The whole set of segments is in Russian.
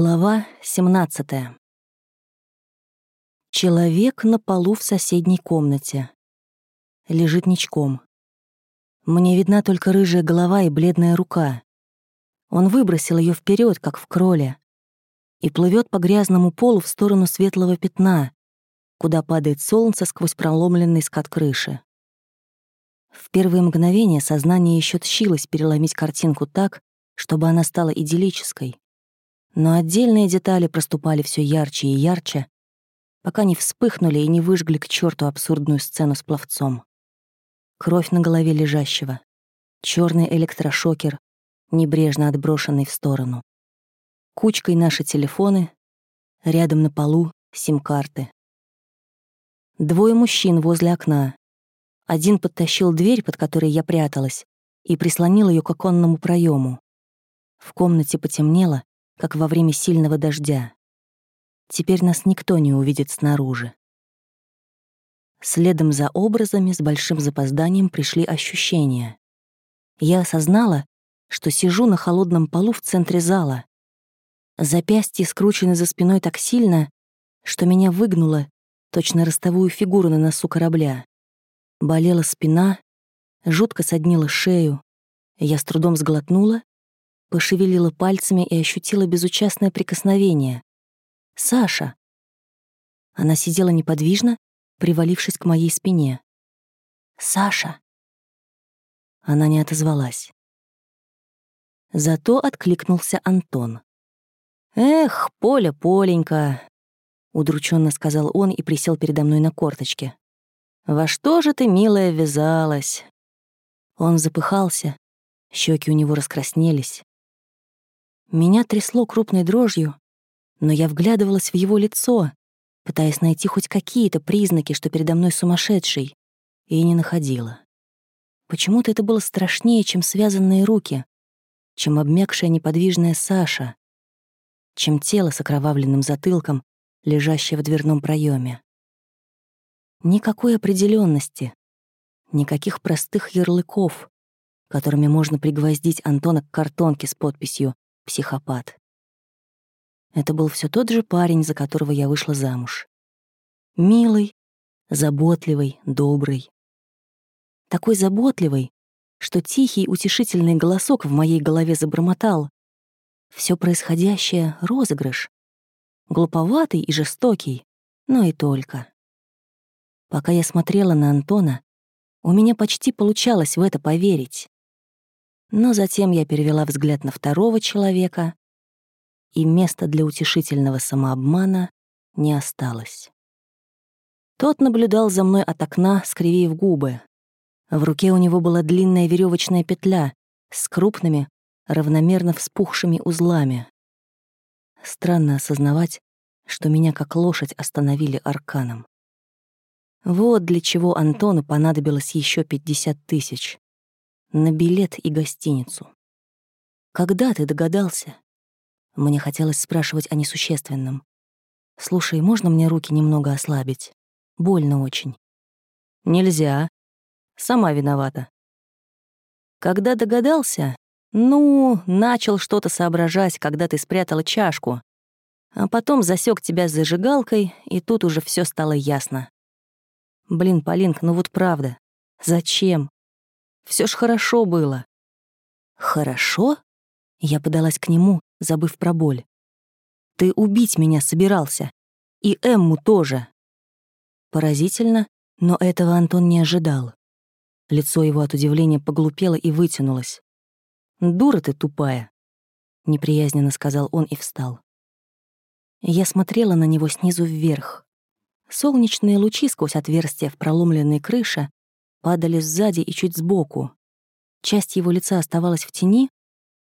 Глава 17. Человек на полу в соседней комнате. Лежит ничком. Мне видна только рыжая голова и бледная рука. Он выбросил ее вперед, как в кроле, и плывет по грязному полу в сторону светлого пятна, куда падает солнце сквозь проломленный скат крыши. В первые мгновения сознание еще тщилось переломить картинку так, чтобы она стала идиллической но отдельные детали проступали все ярче и ярче, пока не вспыхнули и не выжгли к черту абсурдную сцену с пловцом. Кровь на голове лежащего, черный электрошокер, небрежно отброшенный в сторону. Кучкой наши телефоны, рядом на полу сим-карты. Двое мужчин возле окна. Один подтащил дверь, под которой я пряталась, и прислонил ее к оконному проему. В комнате потемнело, как во время сильного дождя. Теперь нас никто не увидит снаружи. Следом за образами с большим запозданием пришли ощущения. Я осознала, что сижу на холодном полу в центре зала. Запястья скручены за спиной так сильно, что меня выгнуло, точно ростовую фигуру на носу корабля. Болела спина, жутко соднила шею. Я с трудом сглотнула пошевелила пальцами и ощутила безучастное прикосновение. «Саша!» Она сидела неподвижно, привалившись к моей спине. «Саша!» Она не отозвалась. Зато откликнулся Антон. «Эх, Поля, Поленька!» — удрученно сказал он и присел передо мной на корточке. «Во что же ты, милая, вязалась?» Он запыхался, щеки у него раскраснелись. Меня трясло крупной дрожью, но я вглядывалась в его лицо, пытаясь найти хоть какие-то признаки, что передо мной сумасшедший, и не находила. Почему-то это было страшнее, чем связанные руки, чем обмякшая неподвижная Саша, чем тело с окровавленным затылком, лежащее в дверном проеме. Никакой определенности, никаких простых ярлыков, которыми можно пригвоздить Антона к картонке с подписью психопат. Это был все тот же парень, за которого я вышла замуж. Милый, заботливый, добрый. Такой заботливый, что тихий утешительный голосок в моей голове забормотал. Все происходящее — розыгрыш. Глуповатый и жестокий, но и только. Пока я смотрела на Антона, у меня почти получалось в это поверить. Но затем я перевела взгляд на второго человека, и места для утешительного самообмана не осталось. Тот наблюдал за мной от окна, скривив губы. В руке у него была длинная веревочная петля с крупными, равномерно вспухшими узлами. Странно осознавать, что меня как лошадь остановили арканом. Вот для чего Антону понадобилось еще 50 тысяч на билет и гостиницу. Когда ты догадался? Мне хотелось спрашивать о несущественном. Слушай, можно мне руки немного ослабить? Больно очень. Нельзя. Сама виновата. Когда догадался? Ну, начал что-то соображать, когда ты спрятала чашку. А потом засек тебя с зажигалкой, и тут уже все стало ясно. Блин, Полинк, ну вот правда. Зачем? Все ж хорошо было». «Хорошо?» Я подалась к нему, забыв про боль. «Ты убить меня собирался. И Эмму тоже». Поразительно, но этого Антон не ожидал. Лицо его от удивления поглупело и вытянулось. «Дура ты тупая», — неприязненно сказал он и встал. Я смотрела на него снизу вверх. Солнечные лучи сквозь отверстия в проломленной крыше падали сзади и чуть сбоку. Часть его лица оставалась в тени,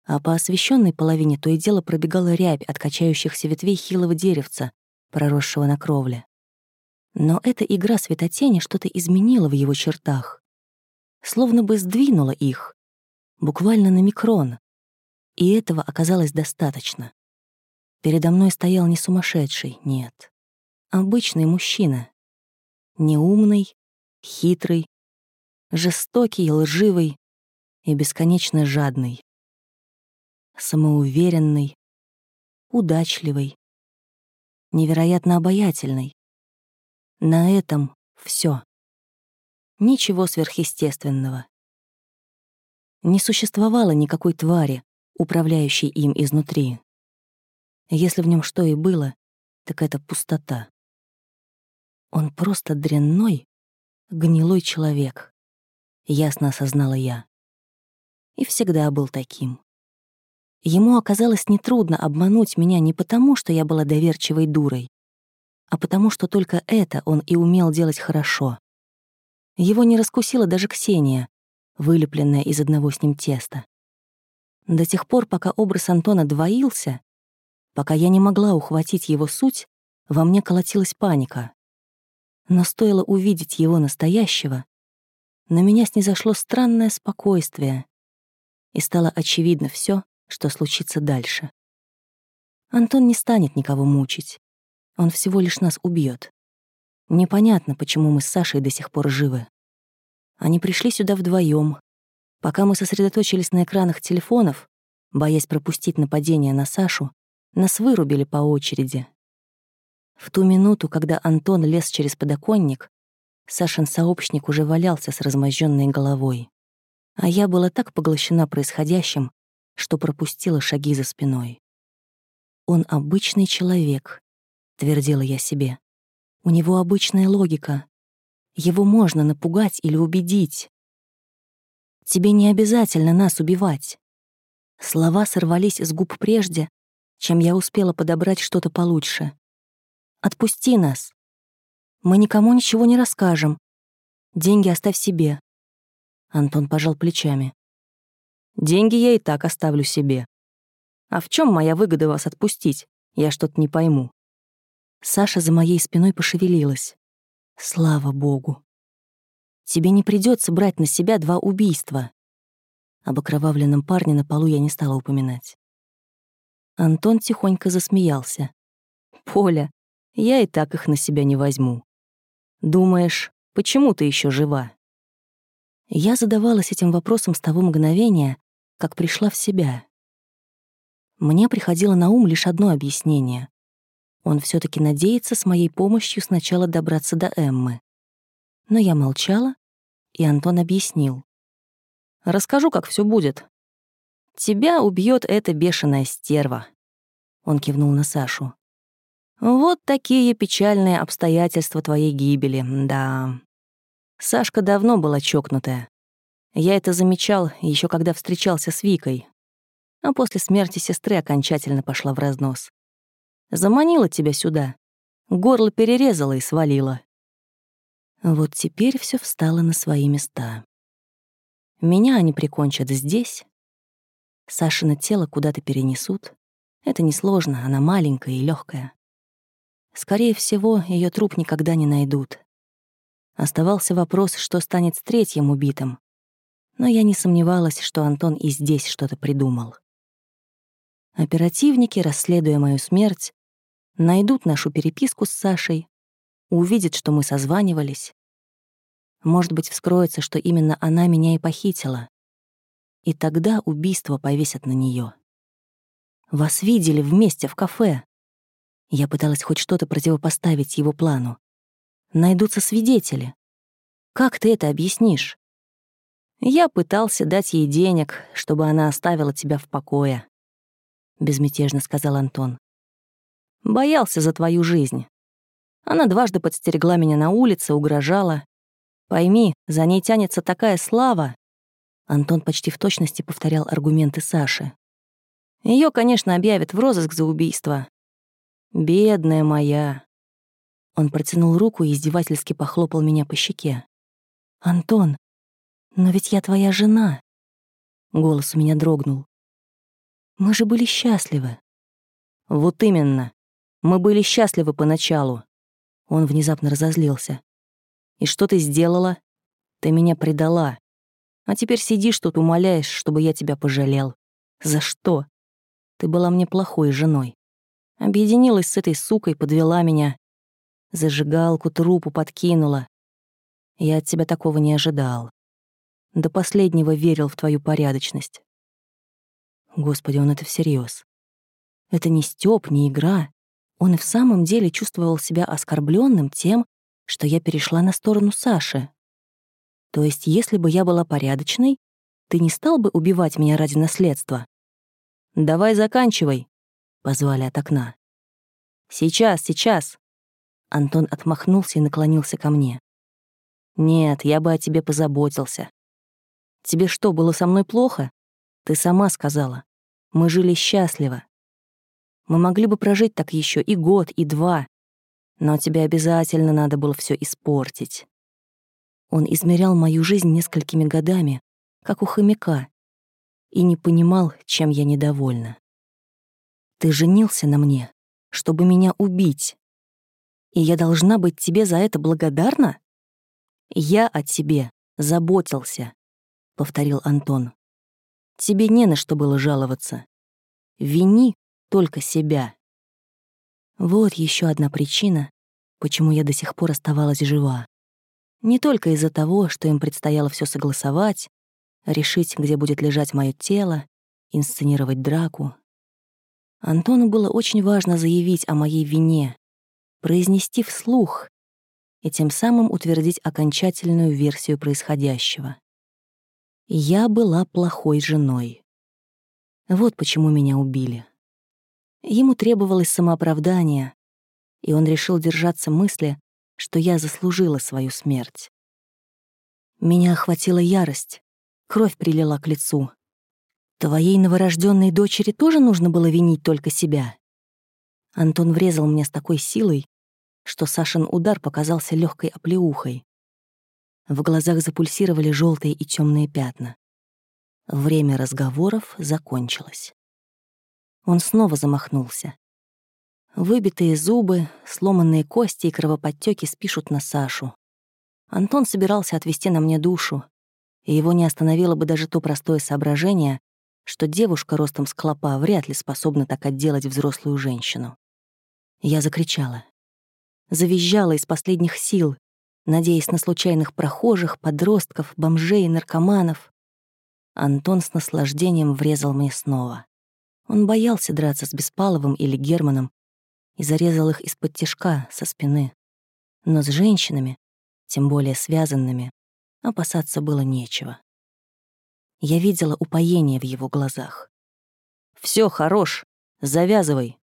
а по освещенной половине то и дело пробегала рябь от качающихся ветвей хилого деревца, проросшего на кровле. Но эта игра светотени что-то изменила в его чертах. Словно бы сдвинула их, буквально на микрон. И этого оказалось достаточно. Передо мной стоял не сумасшедший, нет. Обычный мужчина. Неумный, хитрый, жестокий, лживый и бесконечно жадный. Самоуверенный, удачливый, невероятно обаятельный. На этом все. Ничего сверхъестественного. Не существовало никакой твари, управляющей им изнутри. Если в нем что и было, так это пустота. Он просто дрянной, гнилой человек, ясно осознала я. И всегда был таким. Ему оказалось нетрудно обмануть меня не потому, что я была доверчивой дурой, а потому что только это он и умел делать хорошо. Его не раскусила даже Ксения, вылепленная из одного с ним теста. До тех пор, пока образ Антона двоился, пока я не могла ухватить его суть, во мне колотилась паника. Но стоило увидеть его настоящего, на меня снизошло странное спокойствие, и стало очевидно все, что случится дальше. Антон не станет никого мучить. Он всего лишь нас убьет. Непонятно, почему мы с Сашей до сих пор живы. Они пришли сюда вдвоем. Пока мы сосредоточились на экранах телефонов, боясь пропустить нападение на Сашу, нас вырубили по очереди. В ту минуту, когда Антон лез через подоконник, Сашин сообщник уже валялся с размозженной головой. А я была так поглощена происходящим, что пропустила шаги за спиной. Он обычный человек, — твердила я себе. «У него обычная логика. Его можно напугать или убедить. Тебе не обязательно нас убивать». Слова сорвались с губ прежде, чем я успела подобрать что-то получше. «Отпусти нас. Мы никому ничего не расскажем. Деньги оставь себе». Антон пожал плечами. «Деньги я и так оставлю себе. А в чем моя выгода вас отпустить? Я что-то не пойму». Саша за моей спиной пошевелилась. Слава богу. Тебе не придется брать на себя два убийства. Об окровавленном парне на полу я не стала упоминать. Антон тихонько засмеялся. «Поля, я и так их на себя не возьму. Думаешь, почему ты еще жива?» Я задавалась этим вопросом с того мгновения, как пришла в себя. Мне приходило на ум лишь одно объяснение. Он все таки надеется с моей помощью сначала добраться до Эммы. Но я молчала, и Антон объяснил. «Расскажу, как все будет. Тебя убьет эта бешеная стерва». Он кивнул на Сашу. «Вот такие печальные обстоятельства твоей гибели, да. Сашка давно была чокнутая. Я это замечал еще когда встречался с Викой. А после смерти сестры окончательно пошла в разнос. Заманила тебя сюда. Горло перерезала и свалила. Вот теперь все встало на свои места. Меня они прикончат здесь. Сашино тело куда-то перенесут. Это несложно, она маленькая и легкая. Скорее всего, ее труп никогда не найдут. Оставался вопрос, что станет с третьим убитым. Но я не сомневалась, что Антон и здесь что-то придумал. Оперативники, расследуя мою смерть, найдут нашу переписку с Сашей, увидят, что мы созванивались. Может быть, вскроется, что именно она меня и похитила. И тогда убийство повесят на нее. Вас видели вместе в кафе. Я пыталась хоть что-то противопоставить его плану. Найдутся свидетели. Как ты это объяснишь? Я пытался дать ей денег, чтобы она оставила тебя в покое. — безмятежно сказал Антон. «Боялся за твою жизнь. Она дважды подстерегла меня на улице, угрожала. Пойми, за ней тянется такая слава». Антон почти в точности повторял аргументы Саши. Ее, конечно, объявят в розыск за убийство. Бедная моя». Он протянул руку и издевательски похлопал меня по щеке. «Антон, но ведь я твоя жена». Голос у меня дрогнул. Мы же были счастливы. Вот именно. Мы были счастливы поначалу. Он внезапно разозлился. И что ты сделала? Ты меня предала. А теперь сидишь тут, умоляешь, чтобы я тебя пожалел. За что? Ты была мне плохой женой. Объединилась с этой сукой, подвела меня. Зажигалку, трупу подкинула. Я от тебя такого не ожидал. До последнего верил в твою порядочность. Господи, он это всерьез. Это не Стёб, не игра. Он и в самом деле чувствовал себя оскорбленным тем, что я перешла на сторону Саши. То есть, если бы я была порядочной, ты не стал бы убивать меня ради наследства? «Давай заканчивай», — позвали от окна. «Сейчас, сейчас». Антон отмахнулся и наклонился ко мне. «Нет, я бы о тебе позаботился. Тебе что, было со мной плохо? Ты сама сказала. Мы жили счастливо. Мы могли бы прожить так еще и год, и два. Но тебе обязательно надо было все испортить. Он измерял мою жизнь несколькими годами, как у хомяка, и не понимал, чем я недовольна. Ты женился на мне, чтобы меня убить. И я должна быть тебе за это благодарна? Я о тебе заботился, — повторил Антон. Тебе не на что было жаловаться. Вини только себя. Вот еще одна причина, почему я до сих пор оставалась жива. Не только из-за того, что им предстояло все согласовать, решить, где будет лежать мое тело, инсценировать драку. Антону было очень важно заявить о моей вине, произнести вслух и тем самым утвердить окончательную версию происходящего. Я была плохой женой. Вот почему меня убили. Ему требовалось самооправдание, и он решил держаться мысли, что я заслужила свою смерть. Меня охватила ярость, кровь прилила к лицу. Твоей новорожденной дочери тоже нужно было винить только себя. Антон врезал мне с такой силой, что Сашин удар показался легкой оплеухой. В глазах запульсировали желтые и темные пятна. Время разговоров закончилось. Он снова замахнулся. Выбитые зубы, сломанные кости и кровоподтеки спишут на Сашу. Антон собирался отвести на мне душу, и его не остановило бы даже то простое соображение, что девушка ростом с клопа вряд ли способна так отделать взрослую женщину. Я закричала. Завизжала из последних сил, надеясь на случайных прохожих, подростков, бомжей, наркоманов. Антон с наслаждением врезал мне снова. Он боялся драться с Беспаловым или Германом, и зарезал их из-под тишка, со спины. Но с женщинами, тем более связанными, опасаться было нечего. Я видела упоение в его глазах. Все хорош, завязывай!»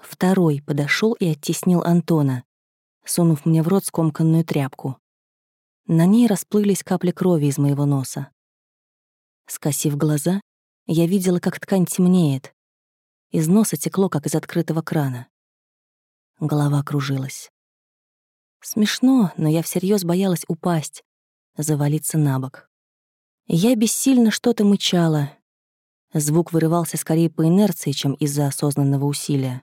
Второй подошел и оттеснил Антона, сунув мне в рот скомканную тряпку. На ней расплылись капли крови из моего носа. Скосив глаза, я видела, как ткань темнеет, из носа текло, как из открытого крана. Голова кружилась. Смешно, но я всерьез боялась упасть, завалиться на бок. Я бессильно что-то мычала. Звук вырывался скорее по инерции, чем из-за осознанного усилия.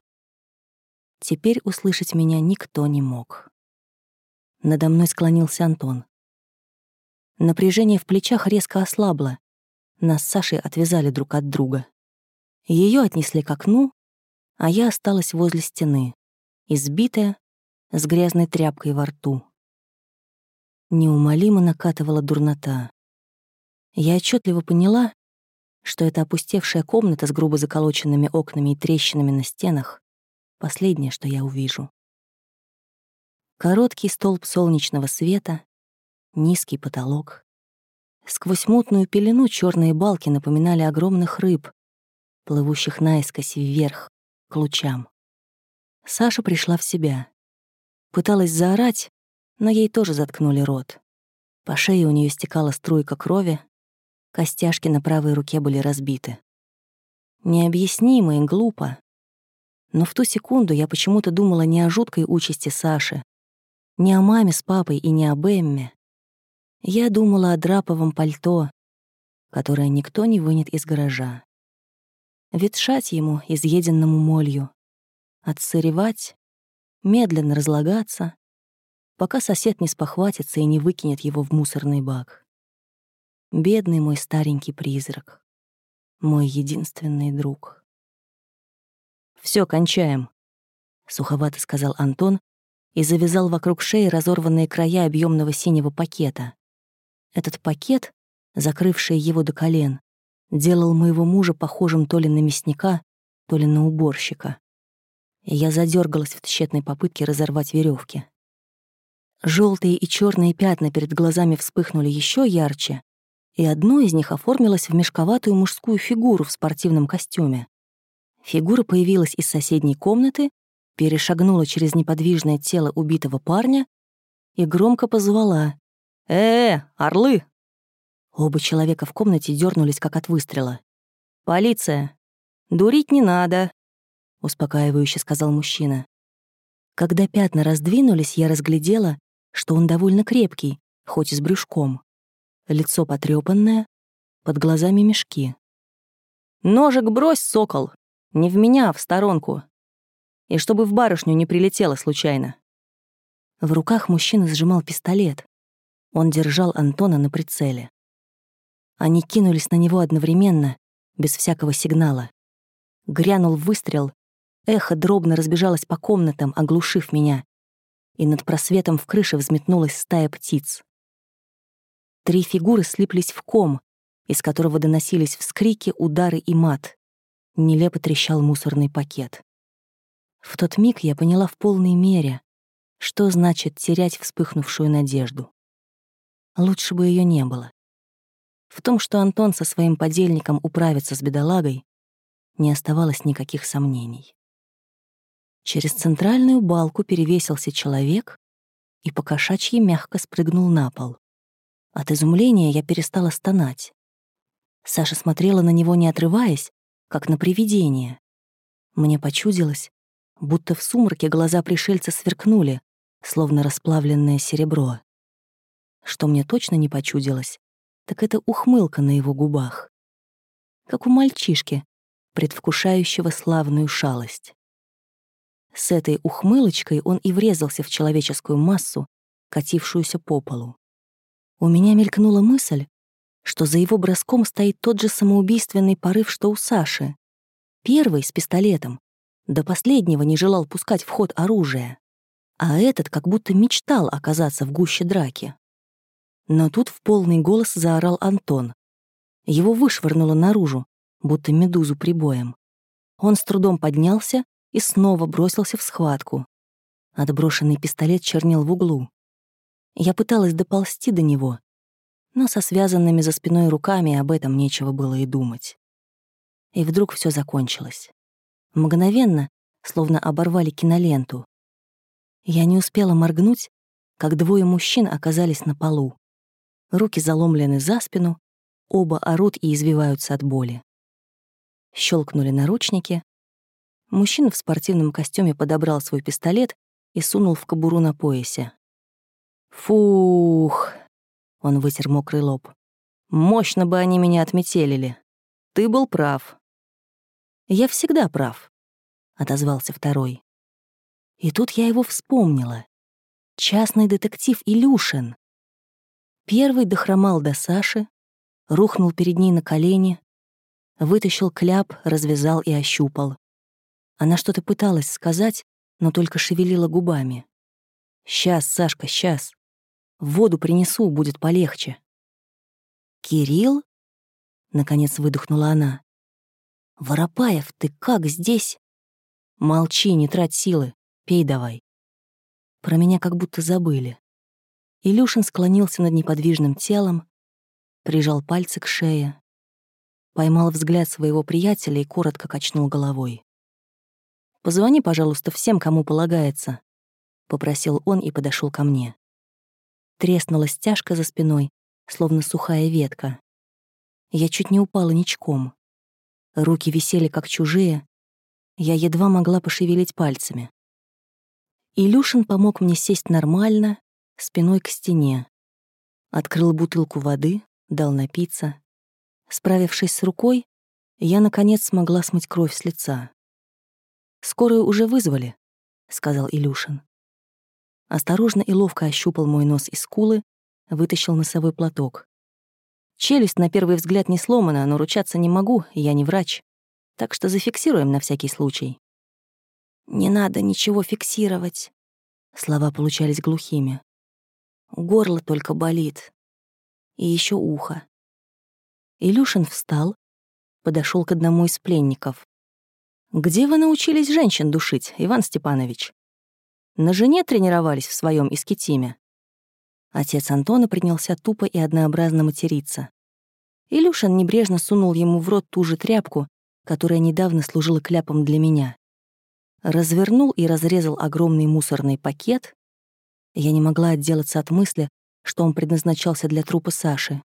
Теперь услышать меня никто не мог. Надо мной склонился Антон. Напряжение в плечах резко ослабло. Нас с Сашей отвязали друг от друга. Ее отнесли к окну, а я осталась возле стены, избитая, с грязной тряпкой во рту. Неумолимо накатывала дурнота. Я отчетливо поняла, что эта опустевшая комната с грубо заколоченными окнами и трещинами на стенах — последнее, что я увижу. Короткий столб солнечного света, низкий потолок. Сквозь мутную пелену черные балки напоминали огромных рыб, плывущих наискось вверх, к лучам. Саша пришла в себя. Пыталась заорать, но ей тоже заткнули рот. По шее у нее стекала струйка крови, костяшки на правой руке были разбиты. Необъяснимо и глупо. Но в ту секунду я почему-то думала не о жуткой участи Саши, не о маме с папой и не об Эмме. Я думала о драповом пальто, которое никто не вынет из гаража ветшать ему, изъеденному молью, отсыревать, медленно разлагаться, пока сосед не спохватится и не выкинет его в мусорный бак. Бедный мой старенький призрак, мой единственный друг. Все кончаем», — суховато сказал Антон и завязал вокруг шеи разорванные края объемного синего пакета. Этот пакет, закрывший его до колен, делал моего мужа похожим то ли на мясника, то ли на уборщика. Я задергалась в тщетной попытке разорвать веревки. Желтые и черные пятна перед глазами вспыхнули еще ярче, и одно из них оформилось в мешковатую мужскую фигуру в спортивном костюме. Фигура появилась из соседней комнаты, перешагнула через неподвижное тело убитого парня и громко позвала «Э, орлы!». Оба человека в комнате дернулись, как от выстрела. «Полиция! Дурить не надо!» — успокаивающе сказал мужчина. Когда пятна раздвинулись, я разглядела, что он довольно крепкий, хоть и с брюшком. Лицо потрёпанное, под глазами мешки. «Ножик брось, сокол! Не в меня, а в сторонку! И чтобы в барышню не прилетело случайно!» В руках мужчина сжимал пистолет. Он держал Антона на прицеле. Они кинулись на него одновременно, без всякого сигнала. Грянул выстрел, эхо дробно разбежалось по комнатам, оглушив меня, и над просветом в крыше взметнулась стая птиц. Три фигуры слиплись в ком, из которого доносились вскрики, удары и мат. Нелепо трещал мусорный пакет. В тот миг я поняла в полной мере, что значит терять вспыхнувшую надежду? Лучше бы ее не было. В том, что Антон со своим подельником управится с бедолагой, не оставалось никаких сомнений. Через центральную балку перевесился человек и по кошачьи мягко спрыгнул на пол. От изумления я перестала стонать. Саша смотрела на него, не отрываясь, как на привидение. Мне почудилось, будто в сумраке глаза пришельца сверкнули, словно расплавленное серебро. Что мне точно не почудилось, так это ухмылка на его губах. Как у мальчишки, предвкушающего славную шалость. С этой ухмылочкой он и врезался в человеческую массу, катившуюся по полу. У меня мелькнула мысль, что за его броском стоит тот же самоубийственный порыв, что у Саши. Первый с пистолетом, до последнего не желал пускать в ход оружие а этот как будто мечтал оказаться в гуще драки. Но тут в полный голос заорал Антон. Его вышвырнуло наружу, будто медузу прибоем. Он с трудом поднялся и снова бросился в схватку. Отброшенный пистолет чернел в углу. Я пыталась доползти до него, но со связанными за спиной руками об этом нечего было и думать. И вдруг все закончилось. Мгновенно, словно оборвали киноленту. Я не успела моргнуть, как двое мужчин оказались на полу. Руки заломлены за спину, оба орут и извиваются от боли. Щелкнули наручники. Мужчина в спортивном костюме подобрал свой пистолет и сунул в кобуру на поясе. «Фух!» — он вытер мокрый лоб. «Мощно бы они меня отметелили. Ты был прав». «Я всегда прав», — отозвался второй. И тут я его вспомнила. Частный детектив Илюшин. Первый дохромал до Саши, рухнул перед ней на колени, вытащил кляп, развязал и ощупал. Она что-то пыталась сказать, но только шевелила губами. «Сейчас, Сашка, сейчас. Воду принесу, будет полегче». «Кирилл?» — наконец выдохнула она. «Воропаев, ты как здесь?» «Молчи, не трать силы. Пей давай. Про меня как будто забыли. Илюшин склонился над неподвижным телом, прижал пальцы к шее, поймал взгляд своего приятеля и коротко качнул головой. «Позвони, пожалуйста, всем, кому полагается», — попросил он и подошел ко мне. Треснула стяжка за спиной, словно сухая ветка. Я чуть не упала ничком. Руки висели как чужие, я едва могла пошевелить пальцами. Илюшин помог мне сесть нормально, спиной к стене. Открыл бутылку воды, дал напиться. Справившись с рукой, я, наконец, смогла смыть кровь с лица. «Скорую уже вызвали», — сказал Илюшин. Осторожно и ловко ощупал мой нос и скулы, вытащил носовой платок. Челюсть на первый взгляд не сломана, но ручаться не могу, я не врач. Так что зафиксируем на всякий случай. «Не надо ничего фиксировать». Слова получались глухими. Горло только болит. И еще ухо. Илюшин встал, подошел к одному из пленников. «Где вы научились женщин душить, Иван Степанович? На жене тренировались в своем искитиме?» Отец Антона принялся тупо и однообразно материться. Илюшин небрежно сунул ему в рот ту же тряпку, которая недавно служила кляпом для меня. Развернул и разрезал огромный мусорный пакет. Я не могла отделаться от мысли, что он предназначался для трупа Саши.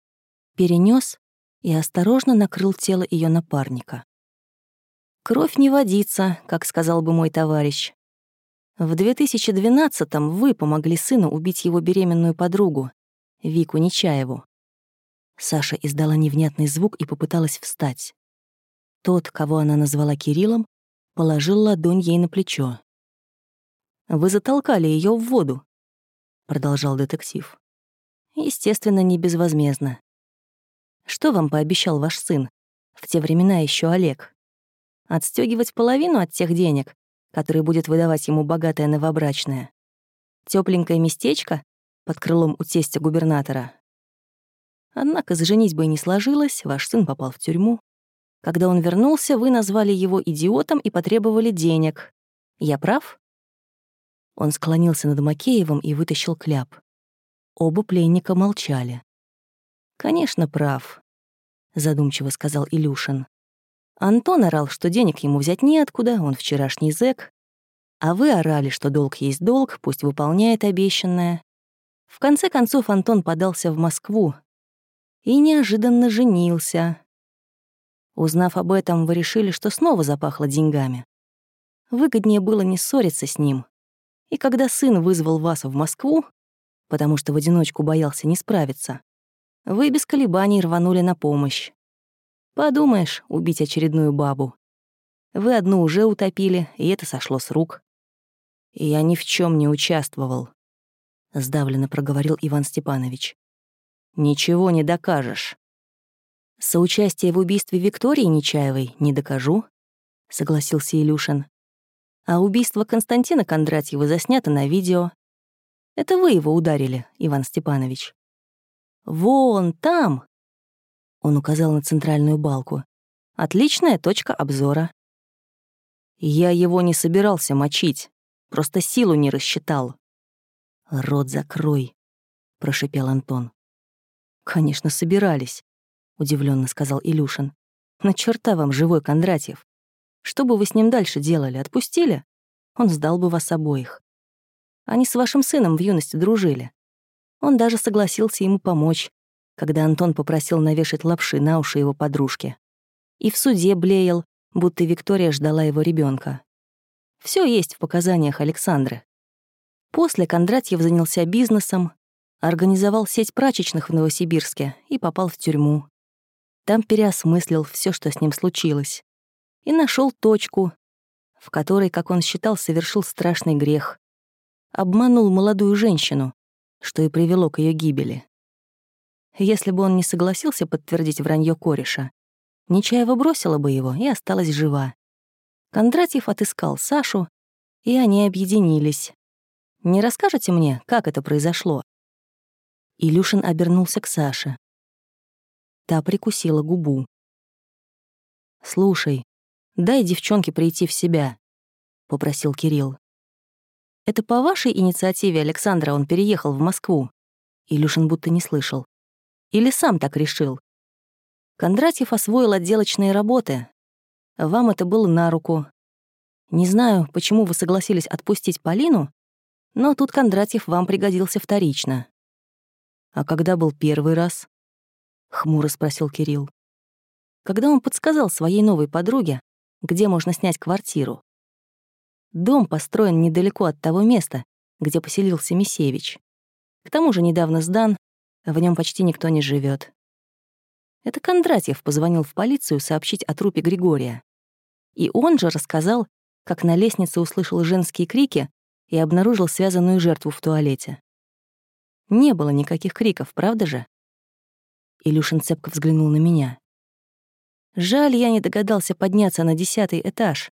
Перенес и осторожно накрыл тело ее напарника. «Кровь не водится», как сказал бы мой товарищ. В 2012-м вы помогли сыну убить его беременную подругу, Вику Нечаеву. Саша издала невнятный звук и попыталась встать. Тот, кого она назвала Кириллом, положил ладонь ей на плечо. «Вы затолкали ее в воду», — продолжал детектив. «Естественно, не безвозмездно. Что вам пообещал ваш сын? В те времена еще Олег. Отстегивать половину от тех денег, которые будет выдавать ему богатая новобрачная. Тепленькое местечко под крылом у тестя губернатора. Однако за бы и не сложилось, ваш сын попал в тюрьму. Когда он вернулся, вы назвали его идиотом и потребовали денег. Я прав? Он склонился над Макеевым и вытащил кляп. Оба пленника молчали. «Конечно, прав», — задумчиво сказал Илюшин. Антон орал, что денег ему взять неоткуда, он вчерашний зэк. А вы орали, что долг есть долг, пусть выполняет обещанное. В конце концов Антон подался в Москву и неожиданно женился. Узнав об этом, вы решили, что снова запахло деньгами. Выгоднее было не ссориться с ним. И когда сын вызвал вас в Москву, потому что в одиночку боялся не справиться, вы без колебаний рванули на помощь. Подумаешь, убить очередную бабу. Вы одну уже утопили, и это сошло с рук. Я ни в чем не участвовал, сдавленно проговорил Иван Степанович. Ничего не докажешь. Соучастие в убийстве Виктории Нечаевой не докажу, согласился Илюшин. А убийство Константина Кондратьева заснято на видео. Это вы его ударили, Иван Степанович. Вон там, он указал на центральную балку. «Отличная точка обзора». «Я его не собирался мочить, просто силу не рассчитал». «Рот закрой», — прошипел Антон. «Конечно, собирались», — удивленно сказал Илюшин. «На черта вам живой Кондратьев. Что бы вы с ним дальше делали, отпустили? Он сдал бы вас обоих. Они с вашим сыном в юности дружили. Он даже согласился ему помочь, когда Антон попросил навешать лапши на уши его подружки. И в суде блеял, будто Виктория ждала его ребенка. Все есть в показаниях Александры. После Кондратьев занялся бизнесом, организовал сеть прачечных в Новосибирске и попал в тюрьму. Там переосмыслил все, что с ним случилось. И нашел точку, в которой, как он считал, совершил страшный грех. Обманул молодую женщину, что и привело к ее гибели. Если бы он не согласился подтвердить вранье кореша, Нечаева бросила бы его и осталась жива. Кондратьев отыскал Сашу, и они объединились. «Не расскажете мне, как это произошло?» Илюшин обернулся к Саше. Та прикусила губу. «Слушай, дай девчонке прийти в себя», — попросил Кирилл. «Это по вашей инициативе Александра он переехал в Москву?» Илюшин будто не слышал. Или сам так решил? Кондратьев освоил отделочные работы. Вам это было на руку. Не знаю, почему вы согласились отпустить Полину, но тут Кондратьев вам пригодился вторично. А когда был первый раз? Хмуро спросил Кирилл. Когда он подсказал своей новой подруге, где можно снять квартиру. Дом построен недалеко от того места, где поселился Мисевич. К тому же недавно сдан в нем почти никто не живет. Это Кондратьев позвонил в полицию сообщить о трупе Григория. И он же рассказал, как на лестнице услышал женские крики и обнаружил связанную жертву в туалете. Не было никаких криков, правда же? Илюшин цепко взглянул на меня. Жаль, я не догадался подняться на десятый этаж,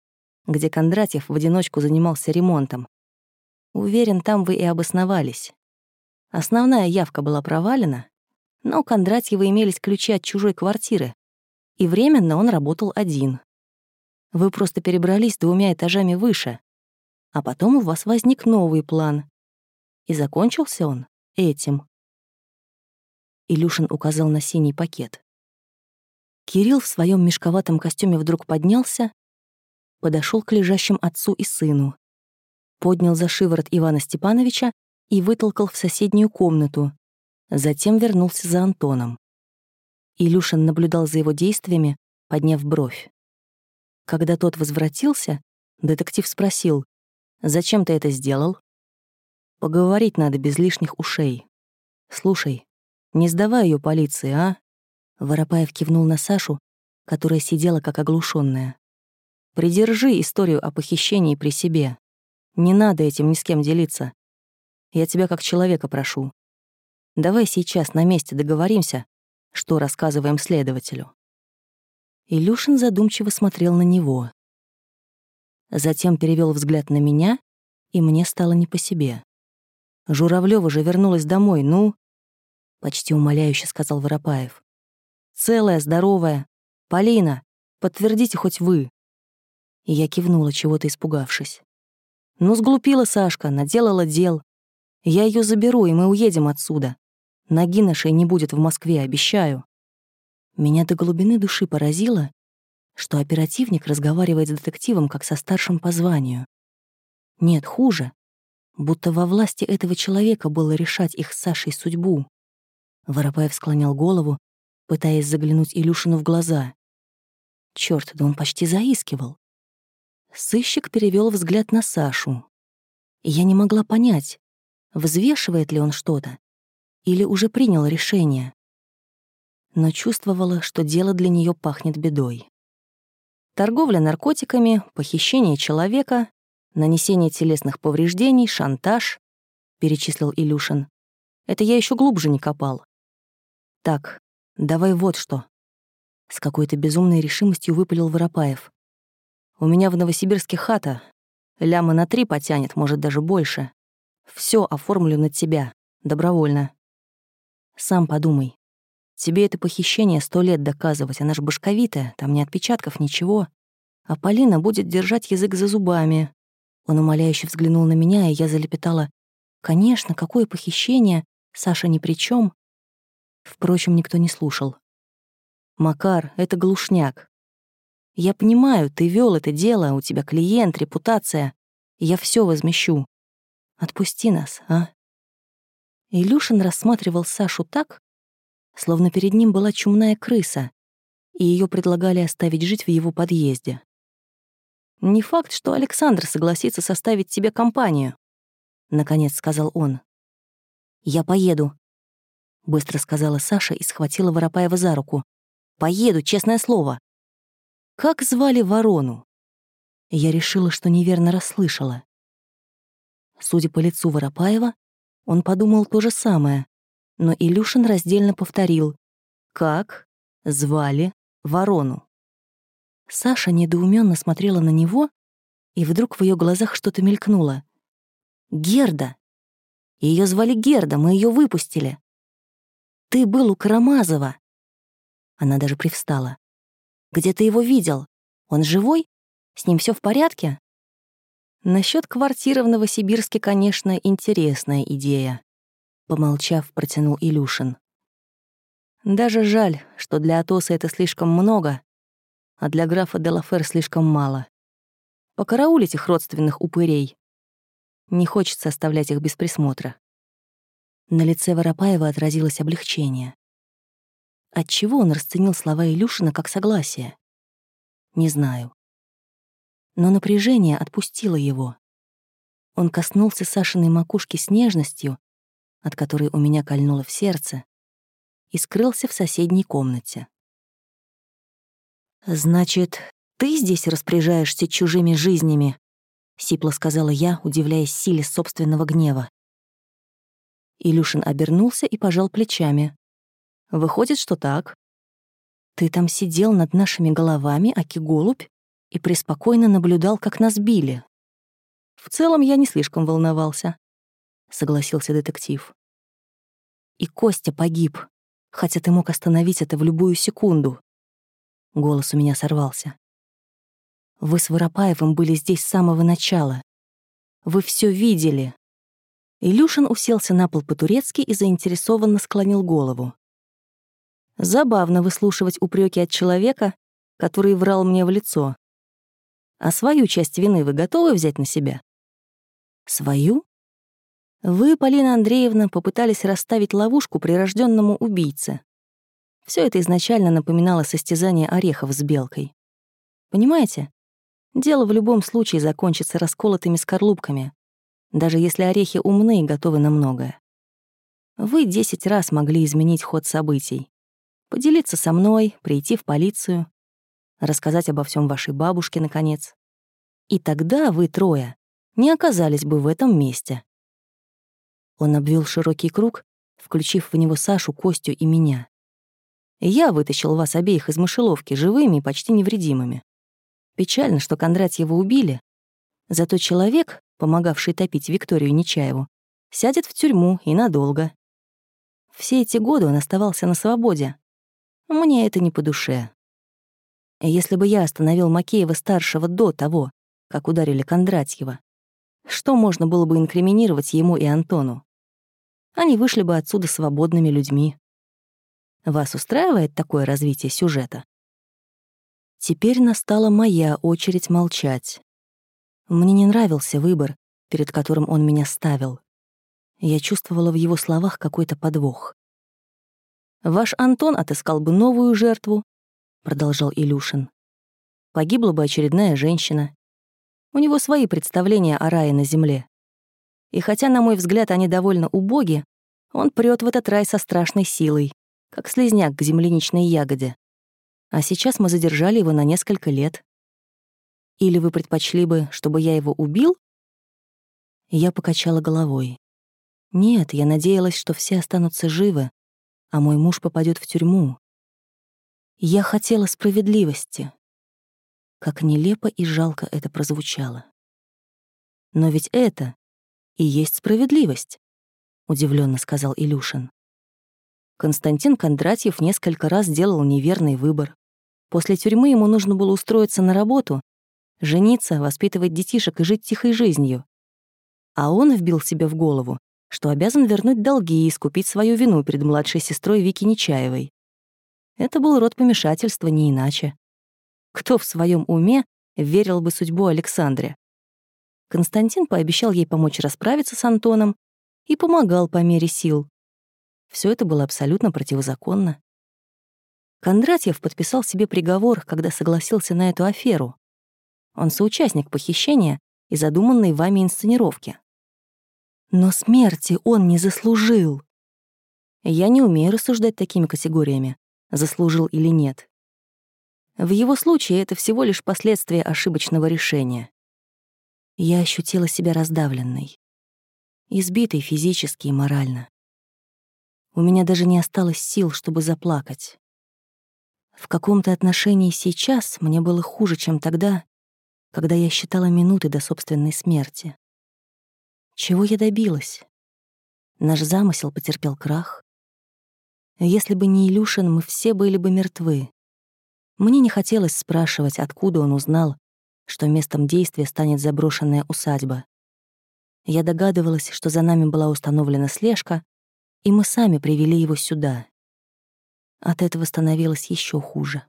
где Кондратьев в одиночку занимался ремонтом. Уверен, там вы и обосновались. Основная явка была провалена, но у Кондратьева имелись ключи от чужой квартиры, и временно он работал один. Вы просто перебрались двумя этажами выше. А потом у вас возник новый план. И закончился он этим. Илюшин указал на синий пакет. Кирилл в своем мешковатом костюме вдруг поднялся, подошел к лежащим отцу и сыну, поднял за шиворот Ивана Степановича и вытолкал в соседнюю комнату, затем вернулся за Антоном. Илюшин наблюдал за его действиями, подняв бровь. Когда тот возвратился, детектив спросил, «Зачем ты это сделал?» «Поговорить надо без лишних ушей. Слушай, не сдавай ее полиции, а?» Воропаев кивнул на Сашу, которая сидела как оглушенная. «Придержи историю о похищении при себе. Не надо этим ни с кем делиться. Я тебя как человека прошу. Давай сейчас на месте договоримся, что рассказываем следователю». Илюшин задумчиво смотрел на него. Затем перевел взгляд на меня, и мне стало не по себе. Журавлева же вернулась домой, ну...» Почти умоляюще сказал Воропаев. Целая, здоровая. Полина, подтвердите хоть вы». И я кивнула, чего-то испугавшись. «Ну, сглупила Сашка, наделала дел. Я ее заберу, и мы уедем отсюда. Ноги нашей не будет в Москве, обещаю». Меня до глубины души поразило, что оперативник разговаривает с детективом как со старшим по званию. Нет, хуже. Будто во власти этого человека было решать их с Сашей судьбу. Воропаев склонял голову, пытаясь заглянуть Илюшину в глаза. Черт, да он почти заискивал. Сыщик перевел взгляд на Сашу. Я не могла понять, взвешивает ли он что-то или уже принял решение. Но чувствовала, что дело для нее пахнет бедой. Торговля наркотиками, похищение человека, нанесение телесных повреждений, шантаж, перечислил Илюшин. Это я еще глубже не копал. Так, «Давай вот что». С какой-то безумной решимостью выпалил Воропаев. «У меня в Новосибирске хата. Ляма на три потянет, может, даже больше. Все оформлю на тебя, добровольно. Сам подумай. Тебе это похищение сто лет доказывать, она ж башковитая, там ни отпечатков, ничего. А Полина будет держать язык за зубами». Он умоляюще взглянул на меня, и я залепетала. «Конечно, какое похищение? Саша ни при чем. Впрочем, никто не слушал. «Макар, это глушняк. Я понимаю, ты вел это дело, у тебя клиент, репутация. Я все возмещу. Отпусти нас, а?» Илюшин рассматривал Сашу так, словно перед ним была чумная крыса, и ее предлагали оставить жить в его подъезде. «Не факт, что Александр согласится составить тебе компанию», — наконец сказал он. «Я поеду», — быстро сказала Саша и схватила Воропаева за руку. «Поеду, честное слово». «Как звали ворону?» Я решила, что неверно расслышала. Судя по лицу Воропаева, он подумал то же самое, но Илюшин раздельно повторил «Как звали ворону?» Саша недоуменно смотрела на него, и вдруг в ее глазах что-то мелькнуло. «Герда! Ее звали Герда, мы ее выпустили!» Ты был у Карамазова!» Она даже привстала. «Где ты его видел? Он живой? С ним все в порядке?» Насчет квартиры в Новосибирске, конечно, интересная идея. Помолчав, протянул Илюшин. Даже жаль, что для Атоса это слишком много, а для графа Делафер слишком мало. Покараулить их родственных упырей. Не хочется оставлять их без присмотра. На лице Воропаева отразилось облегчение. Отчего он расценил слова Илюшина как согласие? Не знаю. Но напряжение отпустило его. Он коснулся Сашиной макушки с нежностью, от которой у меня кольнуло в сердце, и скрылся в соседней комнате. «Значит, ты здесь распоряжаешься чужими жизнями?» — сипло сказала я, удивляясь силе собственного гнева. Илюшин обернулся и пожал плечами. «Выходит, что так. Ты там сидел над нашими головами, аки-голубь, и преспокойно наблюдал, как нас били. В целом я не слишком волновался», — согласился детектив. «И Костя погиб, хотя ты мог остановить это в любую секунду». Голос у меня сорвался. Вы с Воропаевым были здесь с самого начала. Вы все видели. Илюшин уселся на пол по-турецки и заинтересованно склонил голову. Забавно выслушивать упреки от человека, который врал мне в лицо. А свою часть вины вы готовы взять на себя? Свою? Вы, Полина Андреевна, попытались расставить ловушку прирожденному убийце. Все это изначально напоминало состязание орехов с белкой. Понимаете? Дело в любом случае закончится расколотыми скорлупками, даже если орехи умны и готовы на многое. Вы десять раз могли изменить ход событий. Поделиться со мной, прийти в полицию, рассказать обо всем вашей бабушке, наконец. И тогда вы трое не оказались бы в этом месте. Он обвел широкий круг, включив в него Сашу, Костю и меня. Я вытащил вас обеих из мышеловки живыми и почти невредимыми. Печально, что Кондратьева убили. Зато человек, помогавший топить Викторию Нечаеву, сядет в тюрьму и надолго. Все эти годы он оставался на свободе. Мне это не по душе. Если бы я остановил Макеева-старшего до того, как ударили Кондратьева, что можно было бы инкриминировать ему и Антону? Они вышли бы отсюда свободными людьми. Вас устраивает такое развитие сюжета? Теперь настала моя очередь молчать. Мне не нравился выбор, перед которым он меня ставил. Я чувствовала в его словах какой-то подвох. «Ваш Антон отыскал бы новую жертву», — продолжал Илюшин. «Погибла бы очередная женщина. У него свои представления о рае на земле. И хотя, на мой взгляд, они довольно убоги, он прёт в этот рай со страшной силой, как слезняк к земляничной ягоде. А сейчас мы задержали его на несколько лет. Или вы предпочли бы, чтобы я его убил? Я покачала головой. Нет, я надеялась, что все останутся живы, а мой муж попадет в тюрьму. Я хотела справедливости. Как нелепо и жалко это прозвучало. Но ведь это и есть справедливость, удивленно сказал Илюшин. Константин Кондратьев несколько раз делал неверный выбор. После тюрьмы ему нужно было устроиться на работу, жениться, воспитывать детишек и жить тихой жизнью. А он вбил себе в голову, что обязан вернуть долги и искупить свою вину перед младшей сестрой Вики Нечаевой. Это был род помешательства, не иначе. Кто в своем уме верил бы судьбу Александре? Константин пообещал ей помочь расправиться с Антоном и помогал по мере сил. Все это было абсолютно противозаконно. Кондратьев подписал себе приговор, когда согласился на эту аферу. Он соучастник похищения и задуманной вами инсценировки. Но смерти он не заслужил. Я не умею рассуждать такими категориями, заслужил или нет. В его случае это всего лишь последствия ошибочного решения. Я ощутила себя раздавленной, избитой физически и морально. У меня даже не осталось сил, чтобы заплакать. В каком-то отношении сейчас мне было хуже, чем тогда, когда я считала минуты до собственной смерти. Чего я добилась? Наш замысел потерпел крах. Если бы не Илюшин, мы все были бы мертвы. Мне не хотелось спрашивать, откуда он узнал, что местом действия станет заброшенная усадьба. Я догадывалась, что за нами была установлена слежка, и мы сами привели его сюда. От этого становилось еще хуже.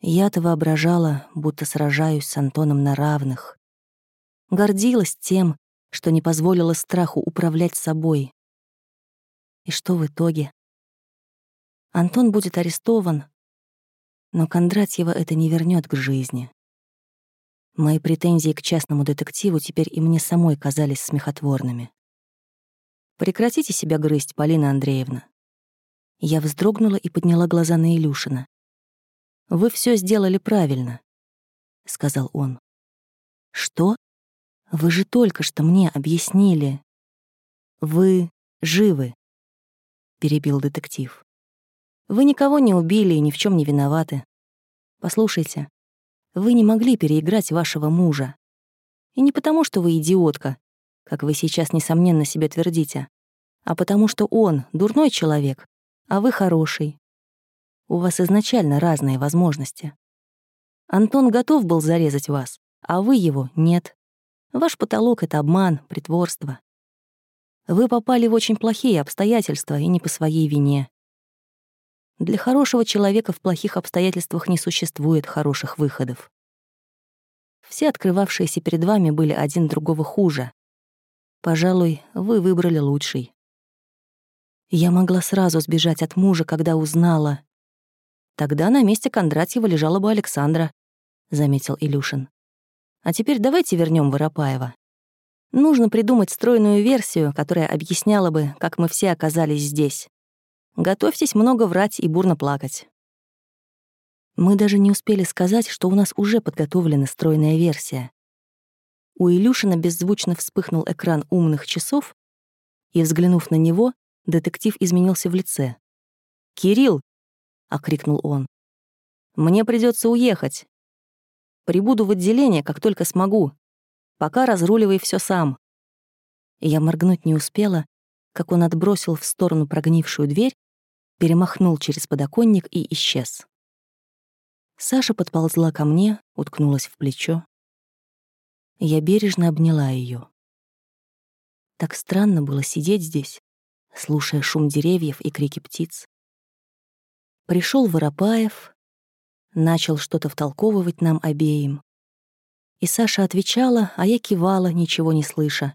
Я-то воображала, будто сражаюсь с Антоном на равных. Гордилась тем, что не позволила страху управлять собой. И что в итоге? Антон будет арестован, но Кондратьева это не вернет к жизни. Мои претензии к частному детективу теперь и мне самой казались смехотворными. Прекратите себя грызть, Полина Андреевна. Я вздрогнула и подняла глаза на Илюшина. «Вы все сделали правильно», — сказал он. «Что? Вы же только что мне объяснили. Вы живы», — перебил детектив. «Вы никого не убили и ни в чем не виноваты. Послушайте, вы не могли переиграть вашего мужа. И не потому, что вы идиотка, как вы сейчас, несомненно, себе твердите, а потому что он дурной человек, а вы хороший. У вас изначально разные возможности. Антон готов был зарезать вас, а вы его нет. Ваш потолок — это обман, притворство. Вы попали в очень плохие обстоятельства и не по своей вине. Для хорошего человека в плохих обстоятельствах не существует хороших выходов. Все открывавшиеся перед вами были один другого хуже. Пожалуй, вы выбрали лучший. Я могла сразу сбежать от мужа, когда узнала. Тогда на месте Кондратьева лежала бы Александра, — заметил Илюшин. А теперь давайте вернем Воропаева. Нужно придумать стройную версию, которая объясняла бы, как мы все оказались здесь. Готовьтесь много врать и бурно плакать. Мы даже не успели сказать, что у нас уже подготовлена стройная версия. У Илюшина беззвучно вспыхнул экран умных часов, и, взглянув на него, детектив изменился в лице. «Кирилл!» — окрикнул он. «Мне придется уехать. Прибуду в отделение, как только смогу. Пока разруливай все сам». Я моргнуть не успела, как он отбросил в сторону прогнившую дверь, перемахнул через подоконник и исчез. Саша подползла ко мне, уткнулась в плечо. Я бережно обняла ее. Так странно было сидеть здесь, слушая шум деревьев и крики птиц. Пришел Воропаев, начал что-то втолковывать нам обеим. И Саша отвечала, а я кивала, ничего не слыша,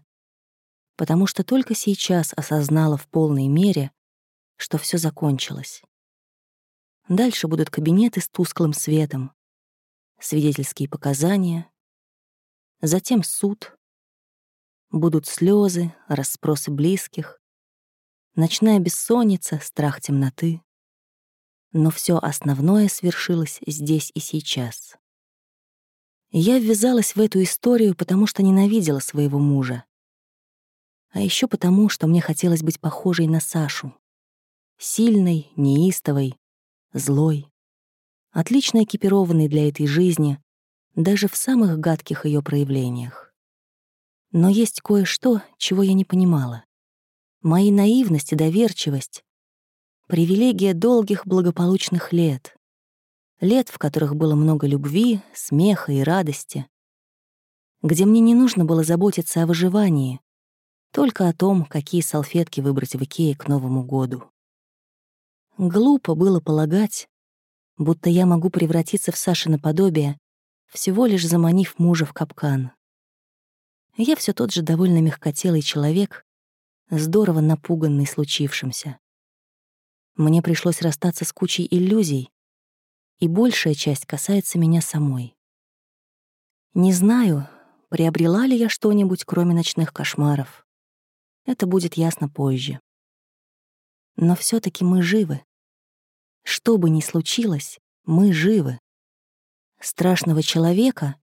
потому что только сейчас осознала в полной мере, что все закончилось. Дальше будут кабинеты с тусклым светом, свидетельские показания, затем суд. Будут слезы, расспросы близких, ночная бессонница, страх темноты. Но все основное свершилось здесь и сейчас. Я ввязалась в эту историю, потому что ненавидела своего мужа. А еще потому, что мне хотелось быть похожей на Сашу. Сильной, неистовой, злой, отлично экипированный для этой жизни, даже в самых гадких ее проявлениях. Но есть кое-что, чего я не понимала. Мои наивность и доверчивость — привилегия долгих благополучных лет. Лет, в которых было много любви, смеха и радости. Где мне не нужно было заботиться о выживании, только о том, какие салфетки выбрать в Икее к Новому году. Глупо было полагать, будто я могу превратиться в Саши наподобие, всего лишь заманив мужа в капкан. Я все тот же довольно мягкотелый человек, здорово напуганный случившимся. Мне пришлось расстаться с кучей иллюзий, и большая часть касается меня самой. Не знаю, приобрела ли я что-нибудь, кроме ночных кошмаров. Это будет ясно позже. Но все таки мы живы. Что бы ни случилось, мы живы. Страшного человека,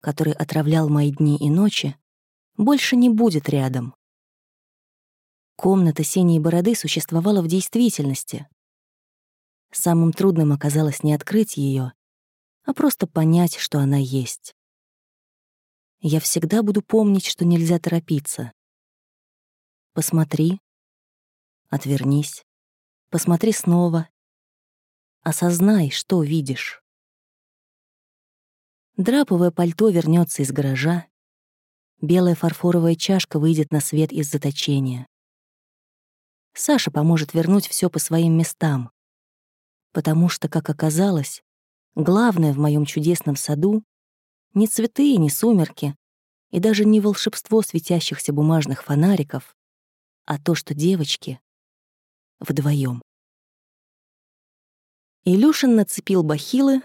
который отравлял мои дни и ночи, больше не будет рядом. Комната синей бороды существовала в действительности. Самым трудным оказалось не открыть ее, а просто понять, что она есть. Я всегда буду помнить, что нельзя торопиться. Посмотри, отвернись, посмотри снова Осознай, что видишь. Драповое пальто вернется из гаража. Белая фарфоровая чашка выйдет на свет из заточения. Саша поможет вернуть все по своим местам. Потому что, как оказалось, главное в моем чудесном саду — не цветы, не сумерки, и даже не волшебство светящихся бумажных фонариков, а то, что девочки вдвоем. Илюшин нацепил бахилы,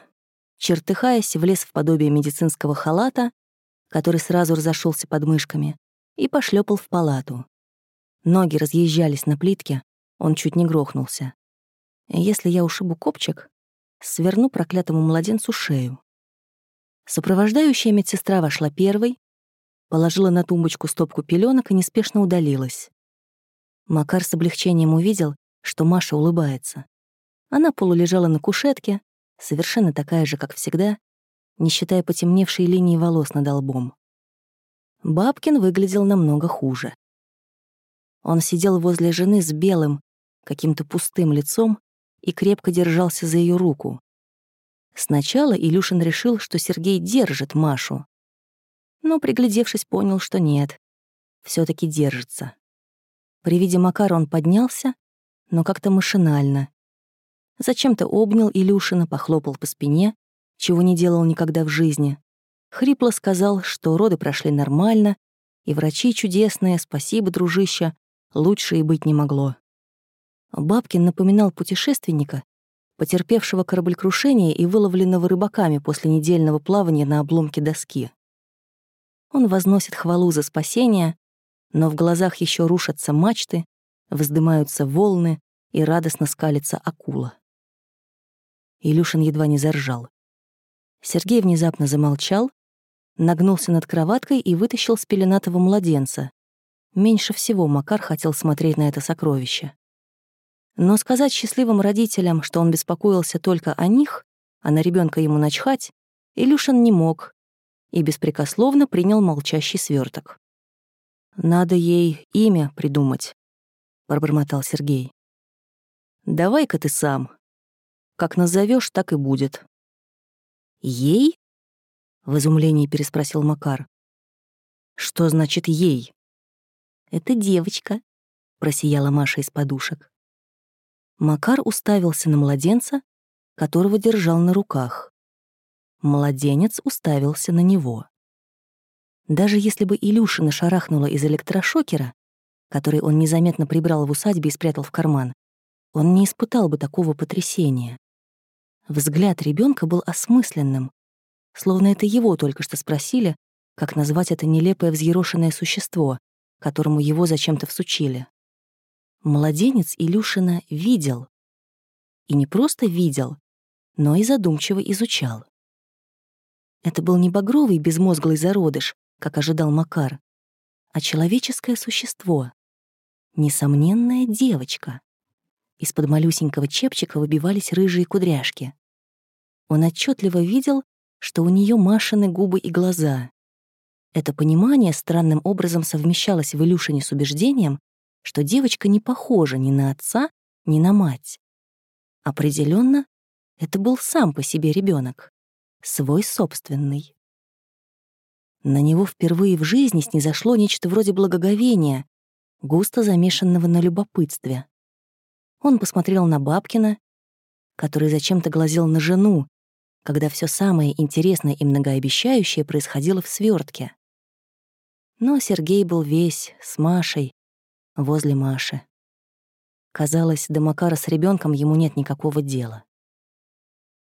чертыхаясь, влез в подобие медицинского халата, который сразу разошелся под мышками, и пошлепал в палату. Ноги разъезжались на плитке, он чуть не грохнулся. Если я ушибу копчик, сверну проклятому младенцу шею. Сопровождающая медсестра вошла первой, положила на тумбочку стопку пеленок и неспешно удалилась. Макар с облегчением увидел, что Маша улыбается. Она полулежала на кушетке, совершенно такая же, как всегда, не считая потемневшей линии волос над лбом. Бабкин выглядел намного хуже. Он сидел возле жены с белым, каким-то пустым лицом и крепко держался за ее руку. Сначала Илюшин решил, что Сергей держит Машу. Но, приглядевшись, понял, что нет. все таки держится. При виде Макара он поднялся, но как-то машинально. Зачем-то обнял Илюшина, похлопал по спине, чего не делал никогда в жизни. Хрипло сказал, что роды прошли нормально, и врачи чудесные, спасибо, дружище, лучше и быть не могло. Бабкин напоминал путешественника, потерпевшего кораблекрушение и выловленного рыбаками после недельного плавания на обломке доски. Он возносит хвалу за спасение, но в глазах еще рушатся мачты, вздымаются волны и радостно скалится акула. Илюшин едва не заржал. Сергей внезапно замолчал, нагнулся над кроваткой и вытащил с пеленатого младенца. Меньше всего Макар хотел смотреть на это сокровище. Но сказать счастливым родителям, что он беспокоился только о них, а на ребенка ему начхать, Илюшин не мог и беспрекословно принял молчащий сверток. «Надо ей имя придумать», — пробормотал Сергей. «Давай-ка ты сам. Как назовешь, так и будет». «Ей?» — в изумлении переспросил Макар. «Что значит «ей»?» «Это девочка», — просияла Маша из подушек. Макар уставился на младенца, которого держал на руках. Младенец уставился на него. Даже если бы Илюшина шарахнула из электрошокера, который он незаметно прибрал в усадьбе и спрятал в карман, он не испытал бы такого потрясения. Взгляд ребенка был осмысленным, словно это его только что спросили, как назвать это нелепое взъерошенное существо, которому его зачем-то всучили. Младенец Илюшина видел. И не просто видел, но и задумчиво изучал. Это был не багровый безмозглый зародыш, как ожидал Макар, а человеческое существо. Несомненная девочка. Из-под малюсенького чепчика выбивались рыжие кудряшки. Он отчетливо видел, что у нее машины губы и глаза. Это понимание странным образом совмещалось в Илюшине с убеждением, что девочка не похожа ни на отца, ни на мать. Определенно, это был сам по себе ребенок, свой собственный. На него впервые в жизни снизошло нечто вроде благоговения, густо замешанного на любопытстве. Он посмотрел на Бабкина, который зачем-то глазел на жену, когда все самое интересное и многообещающее происходило в свертке. Но Сергей был весь с Машей, возле Маши. Казалось, до Макара с ребенком ему нет никакого дела.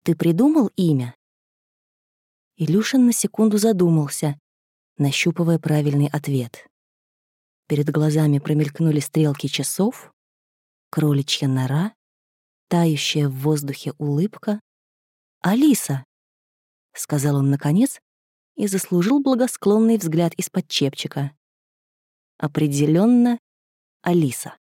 «Ты придумал имя?» Илюшин на секунду задумался, нащупывая правильный ответ. Перед глазами промелькнули стрелки часов, кроличья нора, тающая в воздухе улыбка. «Алиса!» — сказал он наконец и заслужил благосклонный взгляд из-под чепчика. Определенно Алиса.